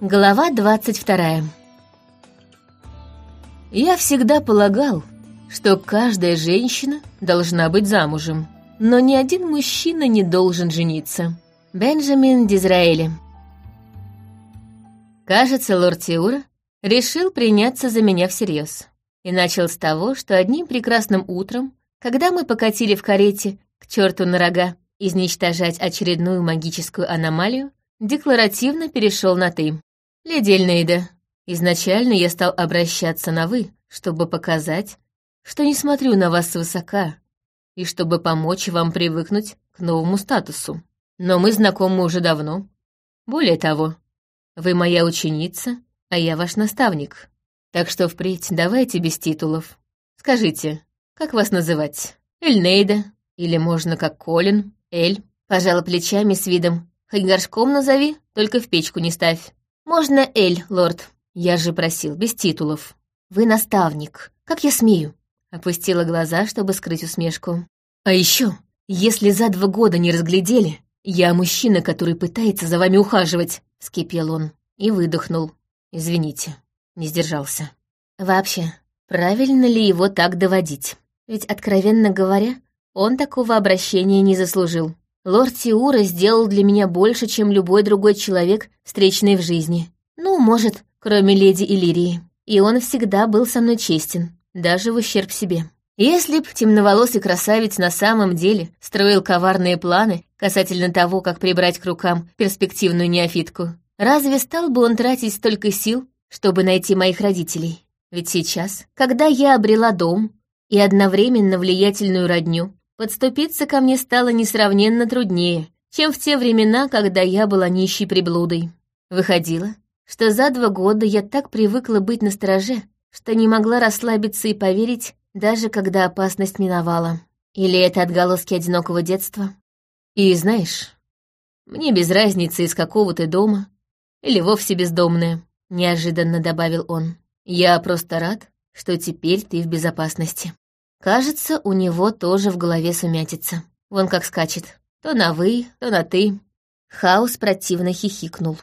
Глава двадцать вторая. Я всегда полагал, что каждая женщина должна быть замужем, но ни один мужчина не должен жениться. Бенджамин Дизраэли. Кажется, лорд Тиура решил приняться за меня всерьез. И начал с того, что одним прекрасным утром, когда мы покатили в карете к черту на рога изничтожать очередную магическую аномалию, декларативно перешел на «ты». «Леди Эльнейда, изначально я стал обращаться на «вы», чтобы показать, что не смотрю на вас свысока, и чтобы помочь вам привыкнуть к новому статусу. Но мы знакомы уже давно. Более того, вы моя ученица, а я ваш наставник. Так что впредь давайте без титулов. Скажите, как вас называть? Эльнейда? Или можно как Колин? Эль?» Пожала плечами с видом. «Хоть горшком назови, только в печку не ставь». «Можно Эль, лорд. Я же просил, без титулов». «Вы наставник. Как я смею?» Опустила глаза, чтобы скрыть усмешку. «А еще, если за два года не разглядели, я мужчина, который пытается за вами ухаживать», — скипел он и выдохнул. «Извините, не сдержался». «Вообще, правильно ли его так доводить? Ведь, откровенно говоря, он такого обращения не заслужил. Лорд Тиура сделал для меня больше, чем любой другой человек, встречный в жизни. Ну, может, кроме леди Иллирии. И он всегда был со мной честен, даже в ущерб себе. Если б темноволосый красавец на самом деле строил коварные планы касательно того, как прибрать к рукам перспективную неофитку, разве стал бы он тратить столько сил, чтобы найти моих родителей? Ведь сейчас, когда я обрела дом и одновременно влиятельную родню, Подступиться ко мне стало несравненно труднее, чем в те времена, когда я была нищей приблудой. Выходило, что за два года я так привыкла быть на стороже, что не могла расслабиться и поверить, даже когда опасность миновала. Или это отголоски одинокого детства? И знаешь, мне без разницы, из какого ты дома, или вовсе бездомная, неожиданно добавил он. Я просто рад, что теперь ты в безопасности. Кажется, у него тоже в голове сумятится. Вон как скачет. То на «вы», то на «ты». Хаос противно хихикнул.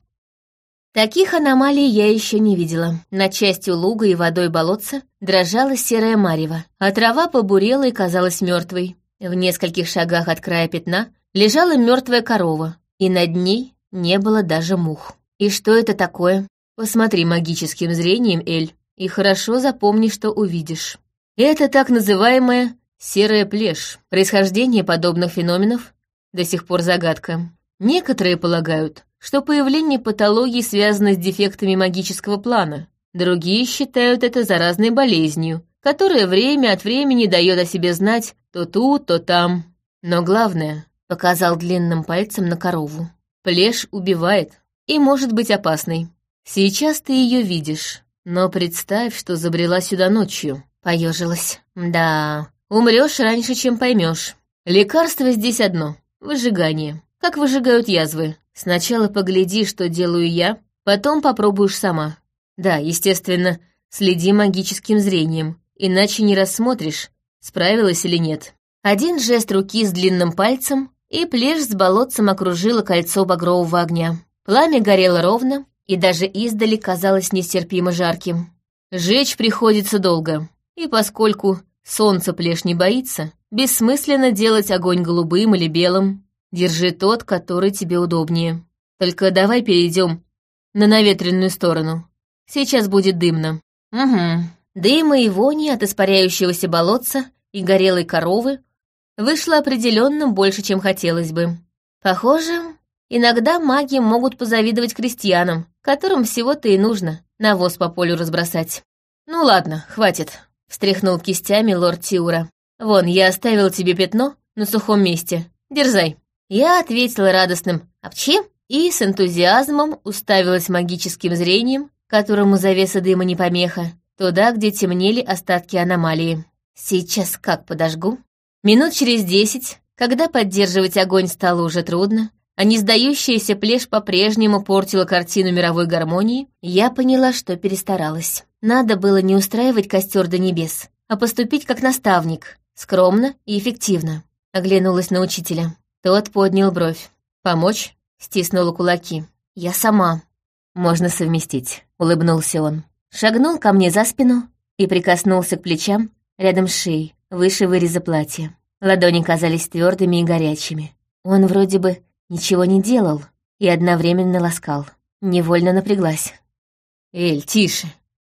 Таких аномалий я еще не видела. Над частью луга и водой болотца дрожала серая марево, а трава побурела и казалась мертвой. В нескольких шагах от края пятна лежала мертвая корова, и над ней не было даже мух. И что это такое? Посмотри магическим зрением, Эль, и хорошо запомни, что увидишь. Это так называемая серая плешь. Происхождение подобных феноменов до сих пор загадка. Некоторые полагают, что появление патологии связано с дефектами магического плана. Другие считают это заразной болезнью, которая время от времени дает о себе знать то тут, то там. Но главное, показал длинным пальцем на корову. Плешь убивает и может быть опасной. Сейчас ты ее видишь, но представь, что забрела сюда ночью. Поежилась. Да, умрешь раньше, чем поймешь. Лекарство здесь одно — выжигание. Как выжигают язвы. Сначала погляди, что делаю я, потом попробуешь сама. Да, естественно, следи магическим зрением, иначе не рассмотришь, справилась или нет. Один жест руки с длинным пальцем, и плешь с болотцем окружила кольцо багрового огня. Пламя горело ровно, и даже издали казалось нестерпимо жарким. Жечь приходится долго. И поскольку солнце плешь не боится, бессмысленно делать огонь голубым или белым. Держи тот, который тебе удобнее. Только давай перейдем на наветренную сторону. Сейчас будет дымно. Угу. Дыма и вони от испаряющегося болотца и горелой коровы вышло определенно больше, чем хотелось бы. Похоже, иногда маги могут позавидовать крестьянам, которым всего-то и нужно навоз по полю разбросать. Ну ладно, хватит. — встряхнул кистями лорд Тиура. «Вон, я оставил тебе пятно на сухом месте. Дерзай». Я ответила радостным «Апчи» и с энтузиазмом уставилась магическим зрением, которому завеса дыма не помеха, туда, где темнели остатки аномалии. Сейчас как подожгу? Минут через десять, когда поддерживать огонь стало уже трудно, а не сдающаяся плешь по-прежнему портила картину мировой гармонии, я поняла, что перестаралась. Надо было не устраивать костер до небес, а поступить как наставник, скромно и эффективно. Оглянулась на учителя. Тот поднял бровь. «Помочь?» — стиснула кулаки. «Я сама». можно совместить», — улыбнулся он. Шагнул ко мне за спину и прикоснулся к плечам рядом с шеей, выше выреза платья. Ладони казались твердыми и горячими. Он вроде бы ничего не делал и одновременно ласкал. Невольно напряглась. «Эль, тише,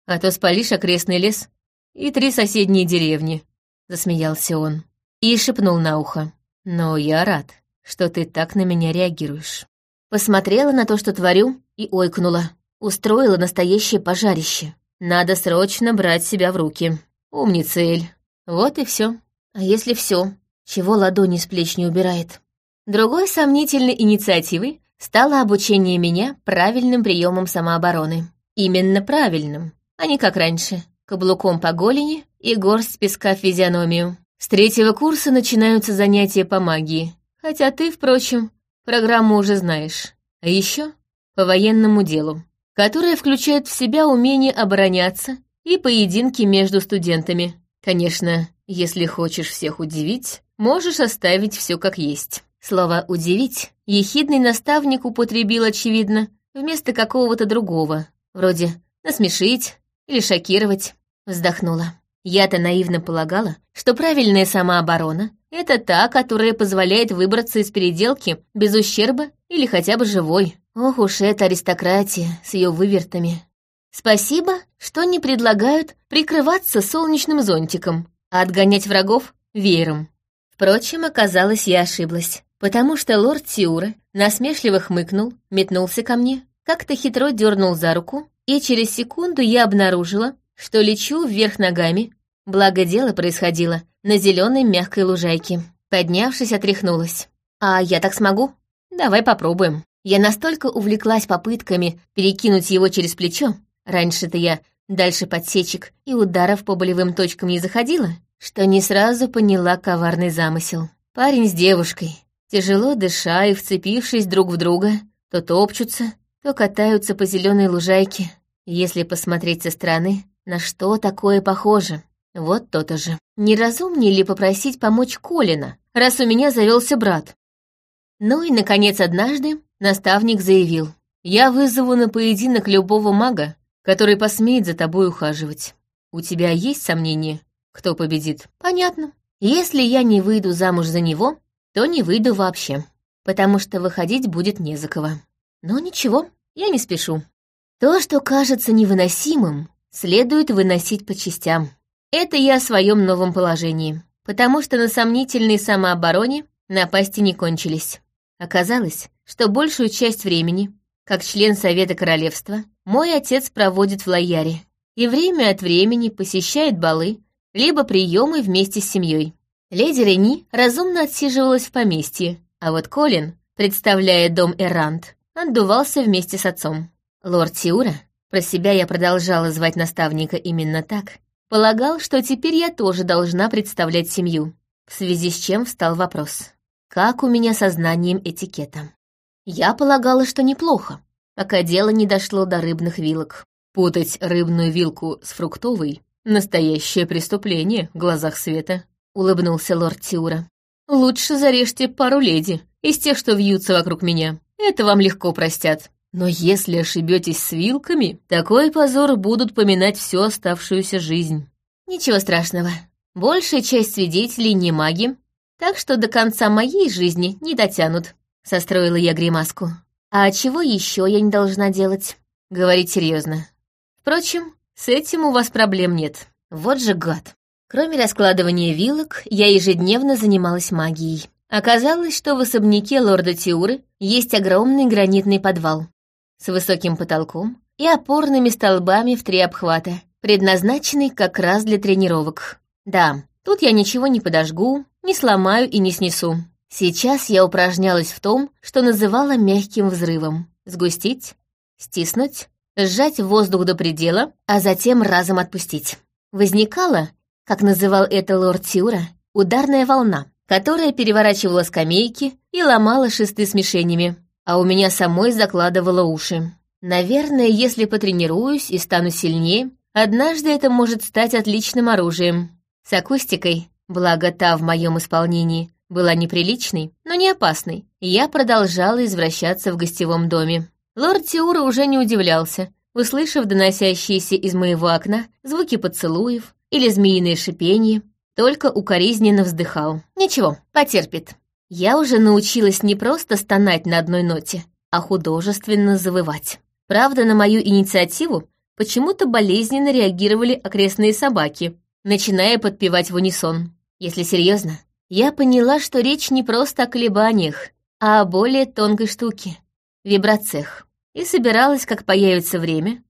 а то спалишь окрестный лес и три соседние деревни», — засмеялся он и шепнул на ухо. «Но я рад, что ты так на меня реагируешь». Посмотрела на то, что творю, и ойкнула. Устроила настоящее пожарище. Надо срочно брать себя в руки. Умница, Эль. Вот и все. А если все, чего ладони с плеч не убирает? Другой сомнительной инициативой стало обучение меня правильным приемам самообороны. Именно правильным, а не как раньше. Каблуком по голени и горсть песка в физиономию. С третьего курса начинаются занятия по магии. Хотя ты, впрочем, программу уже знаешь. А еще по военному делу, которое включает в себя умение обороняться и поединки между студентами. Конечно, если хочешь всех удивить, можешь оставить все как есть. Слово «удивить» ехидный наставник употребил, очевидно, вместо какого-то другого, вроде «насмешить» или «шокировать». Вздохнула. Я-то наивно полагала, что правильная самооборона — это та, которая позволяет выбраться из переделки без ущерба или хотя бы живой. Ох уж эта аристократия с ее вывертами. Спасибо, что не предлагают прикрываться солнечным зонтиком, а отгонять врагов — веером. Впрочем, оказалось, я ошиблась, потому что лорд Тиура насмешливо хмыкнул, метнулся ко мне, как-то хитро дернул за руку, и через секунду я обнаружила, что лечу вверх ногами, благо дело происходило на зеленой мягкой лужайке. Поднявшись, отряхнулась. «А я так смогу? Давай попробуем». Я настолько увлеклась попытками перекинуть его через плечо, раньше-то я дальше подсечек и ударов по болевым точкам не заходила, что не сразу поняла коварный замысел. Парень с девушкой, тяжело дыша и вцепившись друг в друга, то топчутся, то катаются по зеленой лужайке. Если посмотреть со стороны, на что такое похоже? Вот то-то же. Неразумнее ли попросить помочь Колина, раз у меня завелся брат? Ну и, наконец, однажды наставник заявил. «Я вызову на поединок любого мага, который посмеет за тобой ухаживать. У тебя есть сомнения, кто победит?» «Понятно. Если я не выйду замуж за него, то не выйду вообще, потому что выходить будет не за кого. Но ничего, я не спешу. То, что кажется невыносимым, следует выносить по частям. Это я о своем новом положении, потому что на сомнительной самообороне напасти не кончились. Оказалось, что большую часть времени, как член Совета Королевства, мой отец проводит в Лояре и время от времени посещает балы, либо приемы вместе с семьей. Леди Рени разумно отсиживалась в поместье, а вот Колин, представляя дом Эрант, отдувался вместе с отцом. Лорд Тиура про себя я продолжала звать наставника именно так. Полагал, что теперь я тоже должна представлять семью, в связи с чем встал вопрос. Как у меня со знанием этикета? Я полагала, что неплохо, пока дело не дошло до рыбных вилок. Путать рыбную вилку с фруктовой — настоящее преступление в глазах света, — улыбнулся лорд Тиура. Лучше зарежьте пару леди из тех, что вьются вокруг меня. Это вам легко простят. Но если ошибетесь с вилками, такой позор будут поминать всю оставшуюся жизнь. Ничего страшного. Большая часть свидетелей не маги, так что до конца моей жизни не дотянут. Состроила я гримаску. А чего еще я не должна делать? Говорить серьезно. Впрочем, с этим у вас проблем нет. Вот же гад. Кроме раскладывания вилок, я ежедневно занималась магией. Оказалось, что в особняке лорда Тиуры есть огромный гранитный подвал с высоким потолком и опорными столбами в три обхвата, предназначенный как раз для тренировок. Да, тут я ничего не подожгу, не сломаю и не снесу. Сейчас я упражнялась в том, что называла мягким взрывом. Сгустить, стиснуть, сжать воздух до предела, а затем разом отпустить. Возникала, как называл это лорд Тиура, ударная волна, которая переворачивала скамейки и ломала шесты с мишенями а у меня самой закладывало уши. Наверное, если потренируюсь и стану сильнее, однажды это может стать отличным оружием. С акустикой, благо та в моем исполнении, была неприличной, но не опасной, я продолжала извращаться в гостевом доме. Лорд Тиура уже не удивлялся, услышав доносящиеся из моего окна звуки поцелуев или змеиное шипение, только укоризненно вздыхал. Ничего, потерпит. Я уже научилась не просто стонать на одной ноте, а художественно завывать. Правда, на мою инициативу почему-то болезненно реагировали окрестные собаки, начиная подпевать в унисон. Если серьезно, я поняла, что речь не просто о колебаниях, а о более тонкой штуке — вибрациях. И собиралась, как появится время,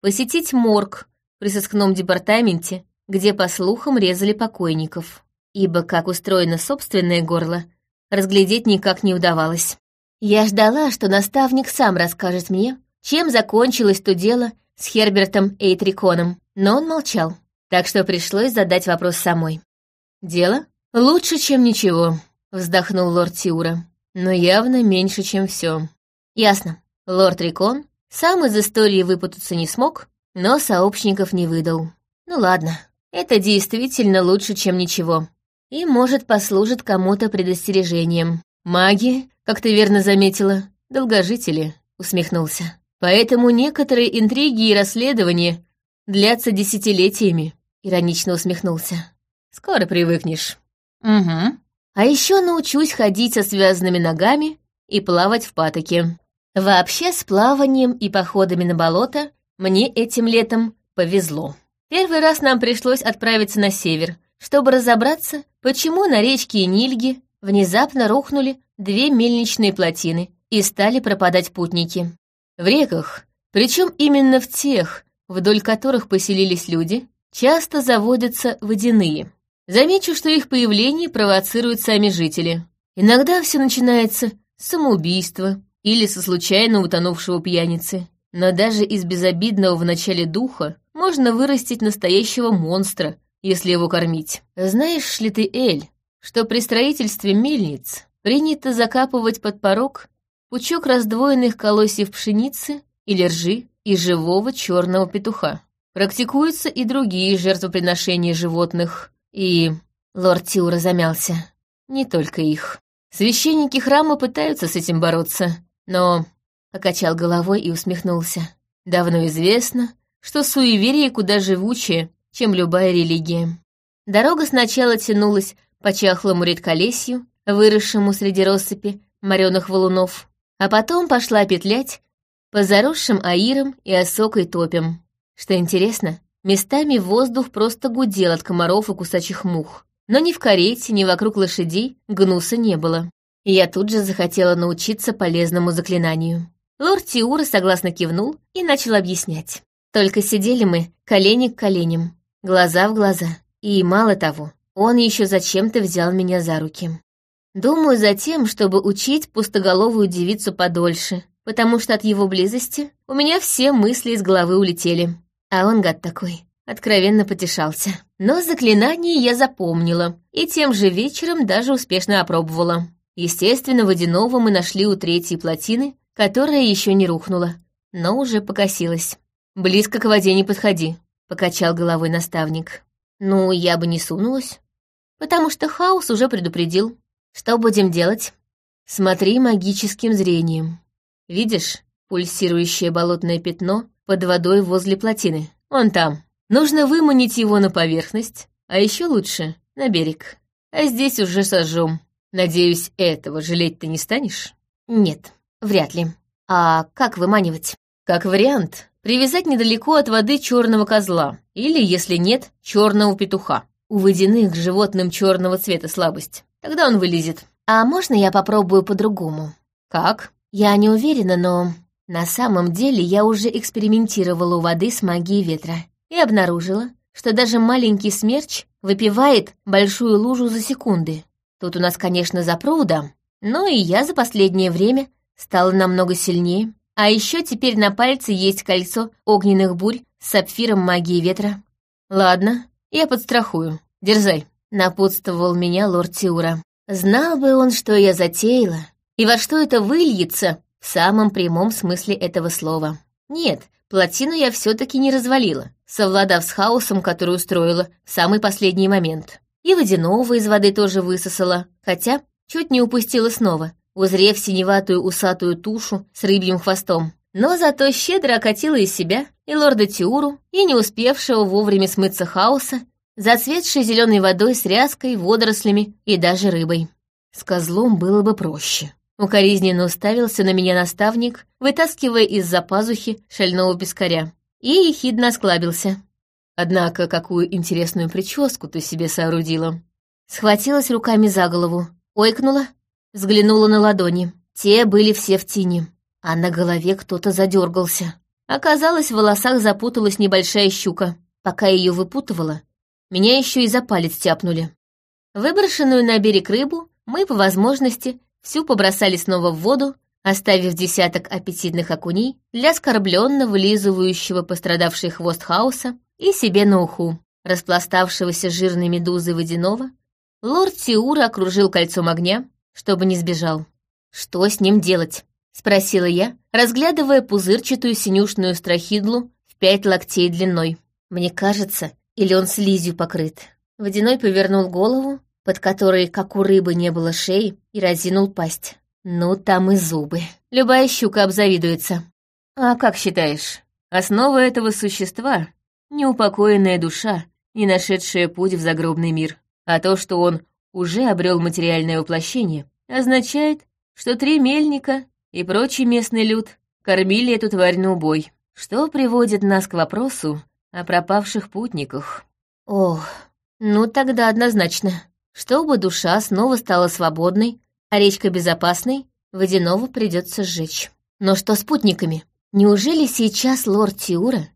посетить морг при сыскном департаменте где, по слухам, резали покойников. Ибо как устроено собственное горло, разглядеть никак не удавалось. Я ждала, что наставник сам расскажет мне, чем закончилось то дело с Хербертом Эйтриконом, но он молчал, так что пришлось задать вопрос самой. «Дело? Лучше, чем ничего», — вздохнул лорд Тиура, «но явно меньше, чем все. «Ясно. Лорд Рикон сам из истории выпутаться не смог, но сообщников не выдал. Ну ладно, это действительно лучше, чем ничего. И, может, послужит кому-то предостережением. Маги, как ты верно заметила, долгожители, усмехнулся. Поэтому некоторые интриги и расследования длятся десятилетиями, иронично усмехнулся. Скоро привыкнешь. Угу. А еще научусь ходить со связанными ногами и плавать в патоке. Вообще с плаванием и походами на болото мне этим летом повезло. Первый раз нам пришлось отправиться на север, чтобы разобраться, почему на речке Нильги внезапно рухнули две мельничные плотины и стали пропадать путники. В реках, причем именно в тех, вдоль которых поселились люди, часто заводятся водяные. Замечу, что их появление провоцируют сами жители. Иногда все начинается с самоубийства или со случайно утонувшего пьяницы. Но даже из безобидного в начале духа можно вырастить настоящего монстра, если его кормить. Знаешь ли ты, Эль, что при строительстве мельниц принято закапывать под порог пучок раздвоенных колосьев пшеницы или ржи и живого черного петуха. Практикуются и другие жертвоприношения животных, и... Лорд Тиура замялся. Не только их. Священники храма пытаются с этим бороться, но... Покачал головой и усмехнулся. Давно известно, что суеверие куда живучее, чем любая религия. Дорога сначала тянулась по чахлому редколесью, выросшему среди россыпи мореных валунов, а потом пошла петлять по заросшим аирам и осокой топям. Что интересно, местами воздух просто гудел от комаров и кусачих мух. Но ни в карете, ни вокруг лошадей гнуса не было. И я тут же захотела научиться полезному заклинанию. Лорд Тиура согласно кивнул и начал объяснять. Только сидели мы колени к коленям, глаза в глаза. И мало того, он еще зачем-то взял меня за руки. Думаю, за тем, чтобы учить пустоголовую девицу подольше, потому что от его близости у меня все мысли из головы улетели. А он, гад такой, откровенно потешался. Но заклинание я запомнила, и тем же вечером даже успешно опробовала. Естественно, водяного мы нашли у третьей плотины, которая еще не рухнула, но уже покосилась. «Близко к воде не подходи», — покачал головой наставник. «Ну, я бы не сунулась, потому что Хаус уже предупредил. Что будем делать?» «Смотри магическим зрением. Видишь пульсирующее болотное пятно под водой возле плотины? Он там. Нужно выманить его на поверхность, а еще лучше — на берег. А здесь уже сожжем. Надеюсь, этого жалеть ты не станешь?» «Нет, вряд ли. А как выманивать?» «Как вариант, Привязать недалеко от воды черного козла, или, если нет, черного петуха. У водяных животным черного цвета слабость. Тогда он вылезет. А можно я попробую по-другому? Как? Я не уверена, но на самом деле я уже экспериментировала у воды с магией ветра и обнаружила, что даже маленький смерч выпивает большую лужу за секунды. Тут у нас, конечно, запруда, но и я за последнее время стала намного сильнее. А еще теперь на пальце есть кольцо огненных бурь с сапфиром магии ветра. Ладно, я подстрахую. Дерзай, напутствовал меня лорд Тиура. Знал бы он, что я затеяла, и во что это выльется в самом прямом смысле этого слова. Нет, плотину я все-таки не развалила, совладав с хаосом, который устроила в самый последний момент. И водяного из воды тоже высосала, хотя чуть не упустила снова узрев синеватую усатую тушу с рыбьим хвостом. но зато щедро окатила из себя и лорда Тиуру, и не успевшего вовремя смыться хаоса, зацветшей зеленой водой с ряской, водорослями и даже рыбой. С козлом было бы проще. Укоризненно уставился на меня наставник, вытаскивая из-за пазухи шального пескаря, и ехидно осклабился. Однако, какую интересную прическу ты себе соорудила. Схватилась руками за голову, ойкнула, взглянула на ладони. Те были все в тени, а на голове кто-то задергался. Оказалось, в волосах запуталась небольшая щука. Пока ее выпутывала, меня еще и за палец тяпнули. Выброшенную на берег рыбу мы, по возможности, Всю побросали снова в воду, оставив десяток аппетитных окуней для скорбленно вылизывающего пострадавший хвост хаоса и себе на уху. Распластавшегося жирной медузой водяного, лорд Тиура окружил кольцом огня, чтобы не сбежал. «Что с ним делать?» — спросила я, разглядывая пузырчатую синюшную страхидлу в пять локтей длиной. «Мне кажется, или он слизью покрыт?» Водяной повернул голову, под которой, как у рыбы, не было шеи, и разинул пасть. Ну, там и зубы. Любая щука обзавидуется. А как считаешь, основа этого существа — неупокоенная душа, не нашедшая путь в загробный мир. А то, что он уже обрел материальное воплощение, означает, что три мельника и прочий местный люд кормили эту тварь на убой, что приводит нас к вопросу о пропавших путниках. Ох, ну тогда однозначно. Чтобы душа снова стала свободной, а речка безопасной, водяного придется сжечь. Но что с путниками? Неужели сейчас лорд Тиура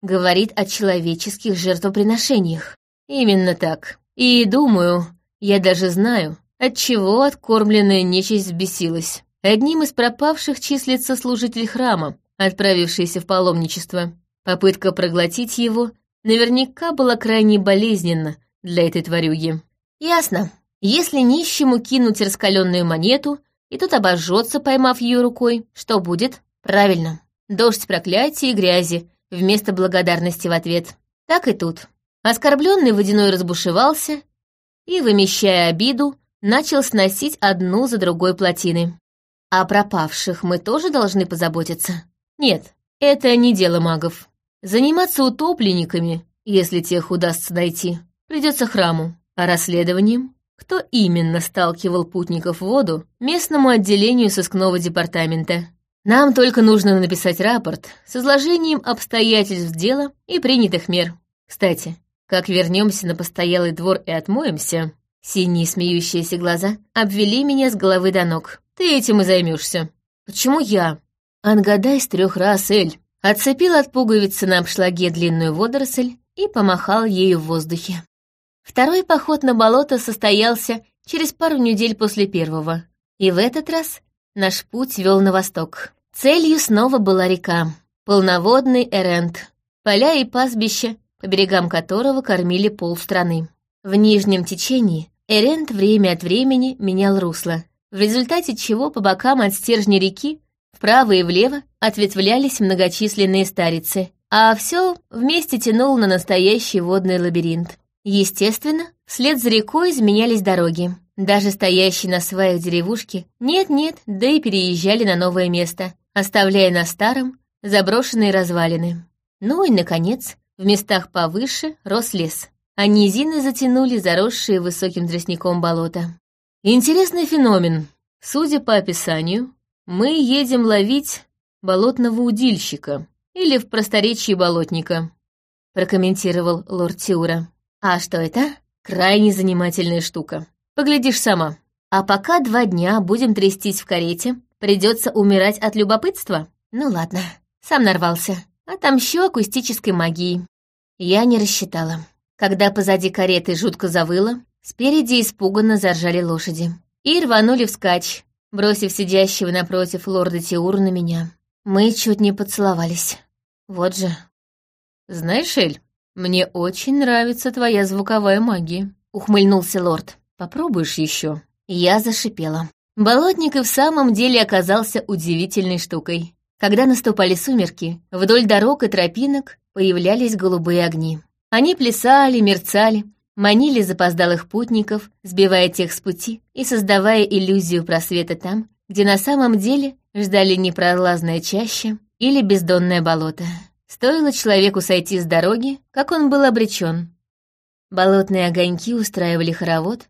говорит о человеческих жертвоприношениях? Именно так. И думаю, я даже знаю, от чего откормленная нечисть взбесилась. Одним из пропавших числится служитель храма, отправившийся в паломничество. Попытка проглотить его наверняка была крайне болезненна для этой тварюги. Ясно. Если нищему кинуть раскаленную монету, и тот обожжется, поймав ее рукой, что будет? Правильно. Дождь проклятия и грязи вместо благодарности в ответ. Так и тут. Оскорбленный водяной разбушевался и, вымещая обиду, начал сносить одну за другой плотины. А пропавших мы тоже должны позаботиться? Нет, это не дело магов. Заниматься утопленниками, если тех удастся найти, придется храму а расследованием, кто именно сталкивал путников в воду, местному отделению сыскного департамента. Нам только нужно написать рапорт с изложением обстоятельств дела и принятых мер. Кстати, как вернемся на постоялый двор и отмоемся, синие смеющиеся глаза обвели меня с головы до ног. Ты этим и займешься. Почему я? Ангадай с трех раз, Эль. Отцепил от пуговицы на обшлаге длинную водоросль и помахал ею в воздухе. Второй поход на болото состоялся через пару недель после первого. И в этот раз наш путь вел на восток. Целью снова была река, полноводный Эрент, поля и пастбища, по берегам которого кормили полстраны. В нижнем течении Эрент время от времени менял русло, в результате чего по бокам от стержня реки вправо и влево ответвлялись многочисленные старицы, а все вместе тянул на настоящий водный лабиринт. Естественно, вслед за рекой изменялись дороги. Даже стоящие на сваях деревушки нет-нет, да и переезжали на новое место, оставляя на старом заброшенные развалины. Ну и, наконец, в местах повыше рос лес, а низины затянули заросшие высоким тростником болота. Интересный феномен. Судя по описанию, мы едем ловить болотного удильщика или в просторечии болотника, прокомментировал лорд Тиура. А что это? Крайне занимательная штука. Поглядишь сама. А пока два дня будем трястись в карете, придется умирать от любопытства? Ну ладно, сам нарвался. Отомщу акустической магией. Я не рассчитала. Когда позади кареты жутко завыло, спереди испуганно заржали лошади. И рванули вскачь, бросив сидящего напротив лорда Тиура на меня. Мы чуть не поцеловались. Вот же. Знаешь, Эль, «Мне очень нравится твоя звуковая магия», — ухмыльнулся лорд. «Попробуешь еще?» Я зашипела. Болотник и в самом деле оказался удивительной штукой. Когда наступали сумерки, вдоль дорог и тропинок появлялись голубые огни. Они плясали, мерцали, манили запоздалых путников, сбивая тех с пути и создавая иллюзию просвета там, где на самом деле ждали непролазная чаща или бездонное болото. Стоило человеку сойти с дороги, как он был обречен. Болотные огоньки устраивали хоровод,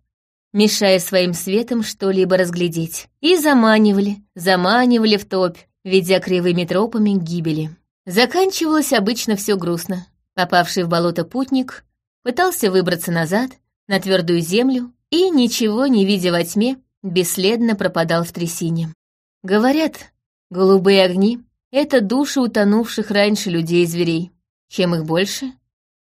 мешая своим светом что-либо разглядеть, и заманивали, заманивали в топь, ведя кривыми тропами к гибели. Заканчивалось обычно все грустно. Попавший в болото путник пытался выбраться назад, на твердую землю, и, ничего не видя во тьме, бесследно пропадал в трясине. Говорят, голубые огни — это души утонувших раньше людей и зверей. Чем их больше,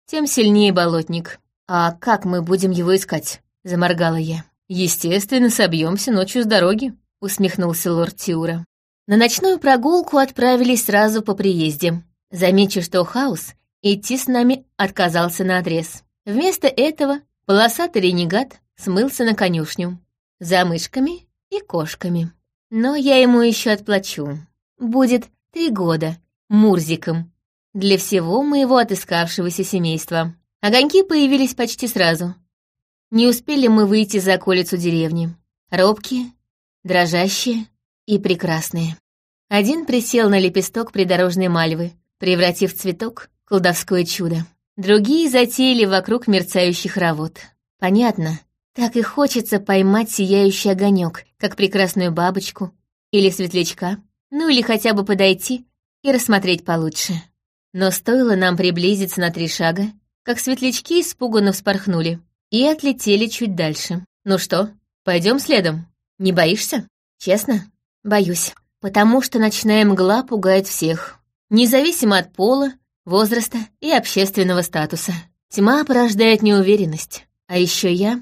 тем сильнее болотник. А как мы будем его искать? Заморгала я. Естественно, собьемся ночью с дороги, усмехнулся лорд Тиура. На ночную прогулку отправились сразу по приезде. Замечу, что Хаус идти с нами отказался на отрез. Вместо этого полосатый ренегат смылся на конюшню. За мышками и кошками. Но я ему еще отплачу. Будет три года Мурзиком для всего моего отыскавшегося семейства. Огоньки появились почти сразу. Не успели мы выйти за околицу деревни. Робкие, дрожащие и прекрасные. Один присел на лепесток придорожной мальвы, превратив цветок в колдовское чудо. Другие затеяли вокруг мерцающих работ. Понятно, так и хочется поймать сияющий огонек, как прекрасную бабочку или светлячка, ну или хотя бы подойти и рассмотреть получше. Но стоило нам приблизиться на три шага, как светлячки испуганно вспорхнули и отлетели чуть дальше. «Ну что, пойдем следом? Не боишься?» «Честно, боюсь, потому что ночная мгла пугает всех, независимо от пола, возраста и общественного статуса. Тьма порождает неуверенность. А еще я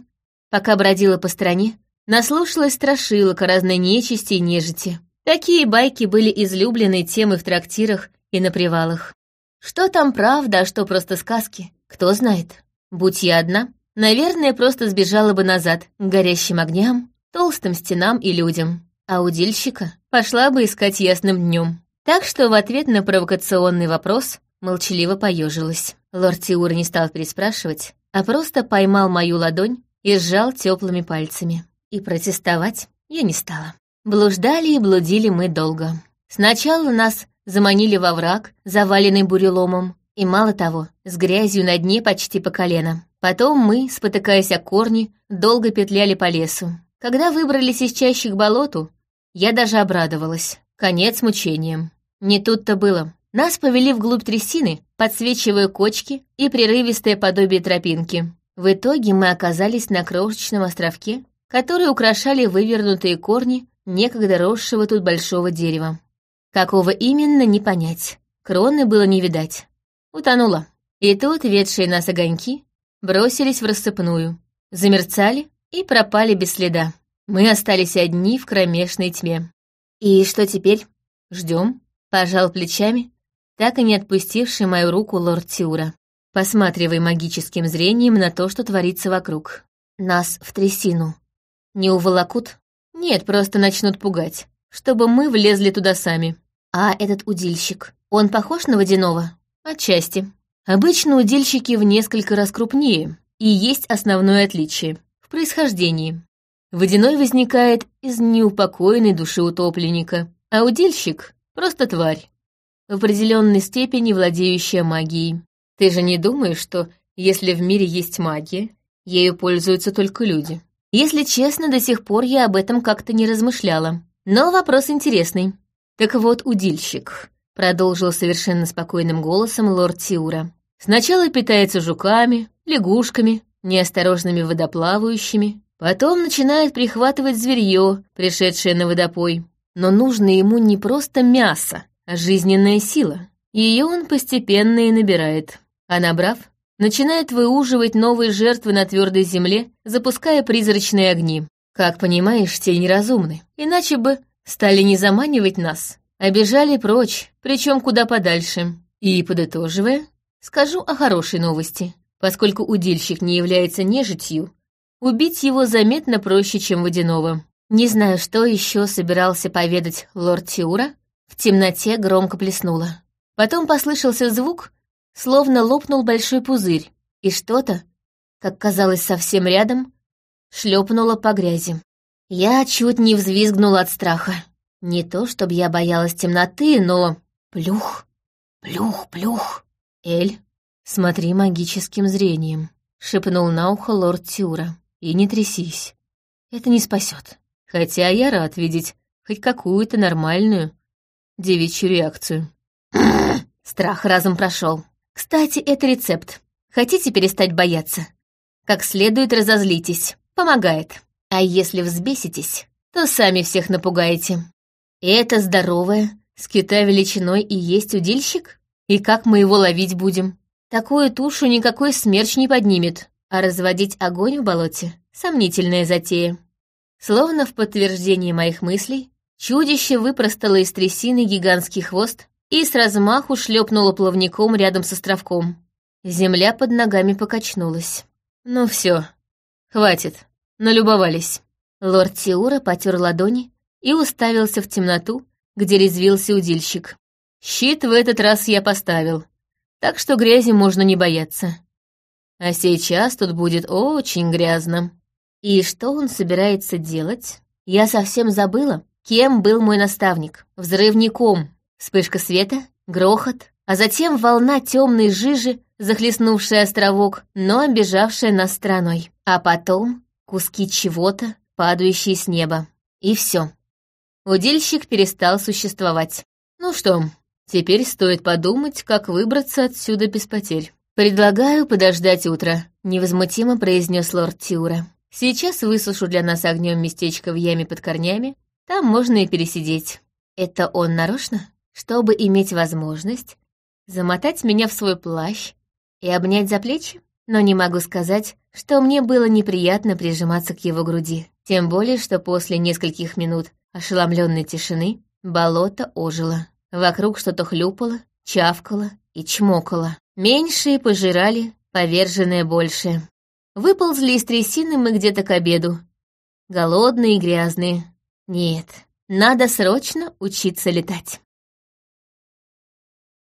Пока бродила по стране, наслушалась страшилок о разной нечисти и нежити. Такие байки были излюбленной темой в трактирах и на привалах. Что там правда, а что просто сказки, кто знает. Будь я одна, наверное, просто сбежала бы назад к горящим огням, толстым стенам и людям. А удильщика пошла бы искать ясным днем. Так что в ответ на провокационный вопрос молчаливо поежилась. Лорд Тиур не стал переспрашивать, а просто поймал мою ладонь и сжал теплыми пальцами. И протестовать я не стала. Блуждали и блудили мы долго. Сначала нас заманили во враг, заваленный буреломом, и мало того, с грязью на дне почти по колено. Потом мы, спотыкаясь о корни, долго петляли по лесу. Когда выбрались из чащи к болоту, я даже обрадовалась. Конец мучениям. Не тут-то было. Нас повели вглубь трясины, подсвечивая кочки и прерывистое подобие тропинки. В итоге мы оказались на крошечном островке, который украшали вывернутые корни некогда росшего тут большого дерева. Какого именно, не понять. Кроны было не видать. Утонула. И тут ведшие нас огоньки бросились в рассыпную, замерцали и пропали без следа. Мы остались одни в кромешной тьме. «И что теперь? Ждем?» — пожал плечами, так и не отпустивший мою руку лорд Тиура посматривая магическим зрением на то, что творится вокруг. Нас в трясину. Не уволокут? Нет, просто начнут пугать, чтобы мы влезли туда сами. А этот удильщик, он похож на водяного? Отчасти. Обычно удильщики в несколько раз крупнее, и есть основное отличие — происхождении. Водяной возникает из неупокоенной души утопленника, а удильщик — просто тварь, в определенной степени владеющая магией. Ты же не думаешь, что если в мире есть магия, ею пользуются только люди? Если честно, до сих пор я об этом как-то не размышляла. Но вопрос интересный. Так вот, удильщик, продолжил совершенно спокойным голосом лорд Тиура. Сначала питается жуками, лягушками, неосторожными водоплавающими, потом начинает прихватывать зверье, пришедшее на водопой. Но нужно ему не просто мясо, а жизненная сила. Ее он постепенно и набирает а набрав, начинает выуживать новые жертвы на твердой земле, запуская призрачные огни. Как понимаешь, те неразумны, иначе бы стали не заманивать нас, а бежали прочь, причем куда подальше. И, подытоживая, скажу о хорошей новости. Поскольку удильщик не является нежитью, убить его заметно проще, чем водяного. Не знаю, что еще собирался поведать лорд Тиура, в темноте громко плеснуло. Потом послышался звук, словно лопнул большой пузырь, и что-то, как казалось совсем рядом, шлепнуло по грязи. Я чуть не взвизгнула от страха. Не то, чтобы я боялась темноты, но Плюх, плюх, плюх. Эль, смотри магическим зрением, шепнул на ухо лорд Тюра. И не трясись. Это не спасет. Хотя я рад видеть хоть какую-то нормальную девичью реакцию. Страх разом прошел. Кстати, это рецепт. Хотите перестать бояться? Как следует разозлитесь. Помогает. А если взбеситесь, то сами всех напугаете. Это здоровое, с кита величиной и есть удильщик? И как мы его ловить будем? Такую тушу никакой смерч не поднимет, а разводить огонь в болоте — сомнительная затея. Словно в подтверждение моих мыслей, чудище выпростало из трясины гигантский хвост и с размаху шлепнуло плавником рядом с островком. Земля под ногами покачнулась. Ну все, хватит, налюбовались. Лорд Тиура потер ладони и уставился в темноту, где резвился удильщик. Щит в этот раз я поставил, так что грязи можно не бояться. А сейчас тут будет очень грязно. И что он собирается делать? Я совсем забыла, кем был мой наставник. Взрывником. Вспышка света, грохот, а затем волна темной жижи, захлестнувшая островок, но обижавшая нас страной. А потом куски чего-то, падающие с неба. И все. Удильщик перестал существовать. Ну что, теперь стоит подумать, как выбраться отсюда без потерь. «Предлагаю подождать утра», — невозмутимо произнес лорд Тиура. «Сейчас высушу для нас огнем местечко в яме под корнями. Там можно и пересидеть». Это он нарочно? чтобы иметь возможность замотать меня в свой плащ и обнять за плечи, но не могу сказать, что мне было неприятно прижиматься к его груди, тем более, что после нескольких минут ошеломленной тишины болото ожило. Вокруг что-то хлюпало, чавкало и чмокало. Меньшие пожирали, поверженные больше. Выползли из трясины мы где-то к обеду. Голодные и грязные. Нет, надо срочно учиться летать.